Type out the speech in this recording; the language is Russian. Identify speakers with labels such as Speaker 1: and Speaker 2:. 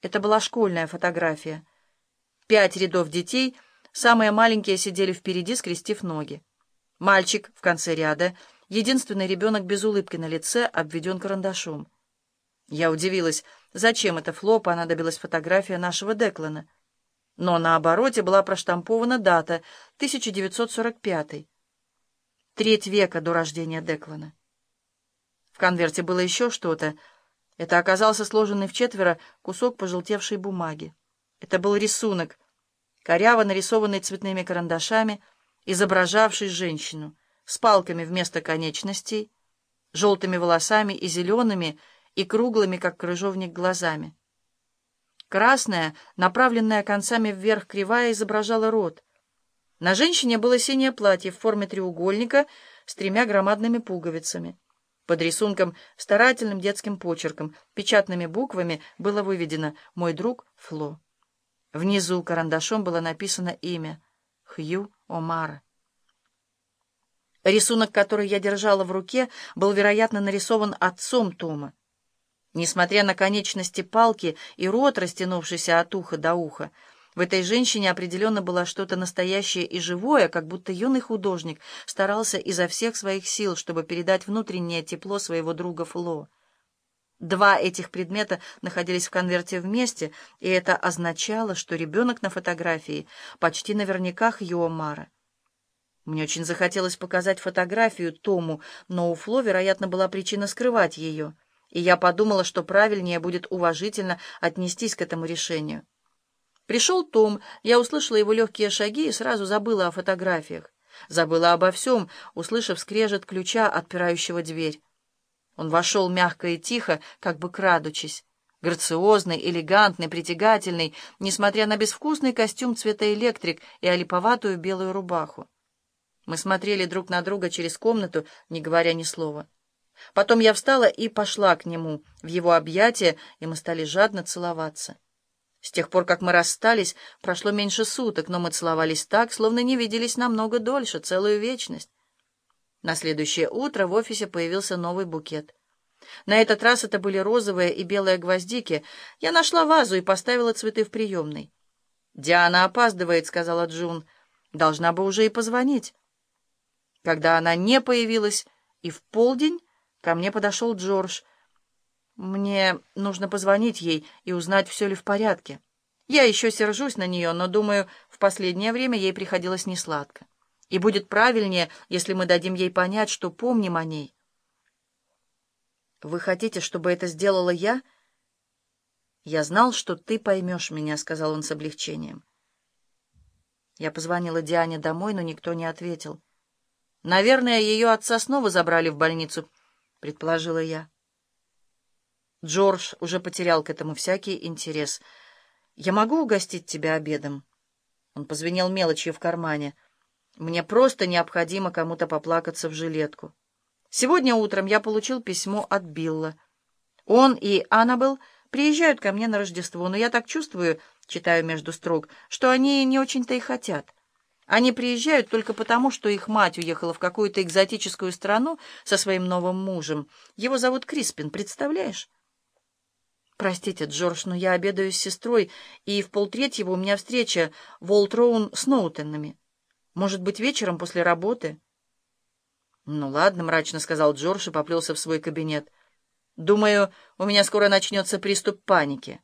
Speaker 1: Это была школьная фотография. Пять рядов детей, самые маленькие сидели впереди, скрестив ноги. Мальчик в конце ряда, единственный ребенок без улыбки на лице, обведен карандашом. Я удивилась, зачем это Фло понадобилась фотография нашего Деклана. Но на обороте была проштампована дата — 1945 Треть века до рождения Деклана. В конверте было еще что-то — это оказался сложенный в четверо кусок пожелтевшей бумаги. Это был рисунок, коряво нарисованный цветными карандашами, изображавший женщину с палками вместо конечностей, желтыми волосами и зелеными, и круглыми, как крыжовник, глазами. Красная, направленная концами вверх кривая, изображала рот. На женщине было синее платье в форме треугольника с тремя громадными пуговицами. Под рисунком старательным детским почерком, печатными буквами было выведено «Мой друг Фло». Внизу карандашом было написано имя Хью Омара. Рисунок, который я держала в руке, был, вероятно, нарисован отцом Тома. Несмотря на конечности палки и рот, растянувшийся от уха до уха, в этой женщине определенно было что-то настоящее и живое, как будто юный художник старался изо всех своих сил, чтобы передать внутреннее тепло своего друга Фло. Два этих предмета находились в конверте вместе, и это означало, что ребенок на фотографии почти наверняка Хьюомара. Мне очень захотелось показать фотографию Тому, но у Фло, вероятно, была причина скрывать ее, и я подумала, что правильнее будет уважительно отнестись к этому решению. Пришел Том, я услышала его легкие шаги и сразу забыла о фотографиях. Забыла обо всем, услышав скрежет ключа, отпирающего дверь. Он вошел мягко и тихо, как бы крадучись. Грациозный, элегантный, притягательный, несмотря на безвкусный костюм цвета электрик и олиповатую белую рубаху. Мы смотрели друг на друга через комнату, не говоря ни слова. Потом я встала и пошла к нему, в его объятия, и мы стали жадно целоваться. С тех пор, как мы расстались, прошло меньше суток, но мы целовались так, словно не виделись намного дольше, целую вечность. На следующее утро в офисе появился новый букет. На этот раз это были розовые и белые гвоздики. Я нашла вазу и поставила цветы в приемной. «Диана опаздывает», — сказала Джун. «Должна бы уже и позвонить». Когда она не появилась, и в полдень ко мне подошел Джордж — мне нужно позвонить ей и узнать, все ли в порядке. Я еще сержусь на нее, но, думаю, в последнее время ей приходилось несладко. И будет правильнее, если мы дадим ей понять, что помним о ней. «Вы хотите, чтобы это сделала я?» «Я знал, что ты поймешь меня», — сказал он с облегчением. Я позвонила Диане домой, но никто не ответил. «Наверное, ее отца снова забрали в больницу», — предположила я. Джордж уже потерял к этому всякий интерес. «Я могу угостить тебя обедом?» Он позвенел мелочью в кармане. «Мне просто необходимо кому-то поплакаться в жилетку. Сегодня утром я получил письмо от Билла. Он и Аннабелл приезжают ко мне на Рождество, но я так чувствую, читаю между строк, что они не очень-то и хотят. Они приезжают только потому, что их мать уехала в какую-то экзотическую страну со своим новым мужем. Его зовут Криспин, представляешь?» «Простите, Джордж, но я обедаю с сестрой, и в полтретьего у меня встреча в Олтроун с Ноутеннами. Может быть, вечером после работы?» «Ну ладно», — мрачно сказал Джордж и поплелся в свой кабинет. «Думаю, у меня скоро начнется приступ паники».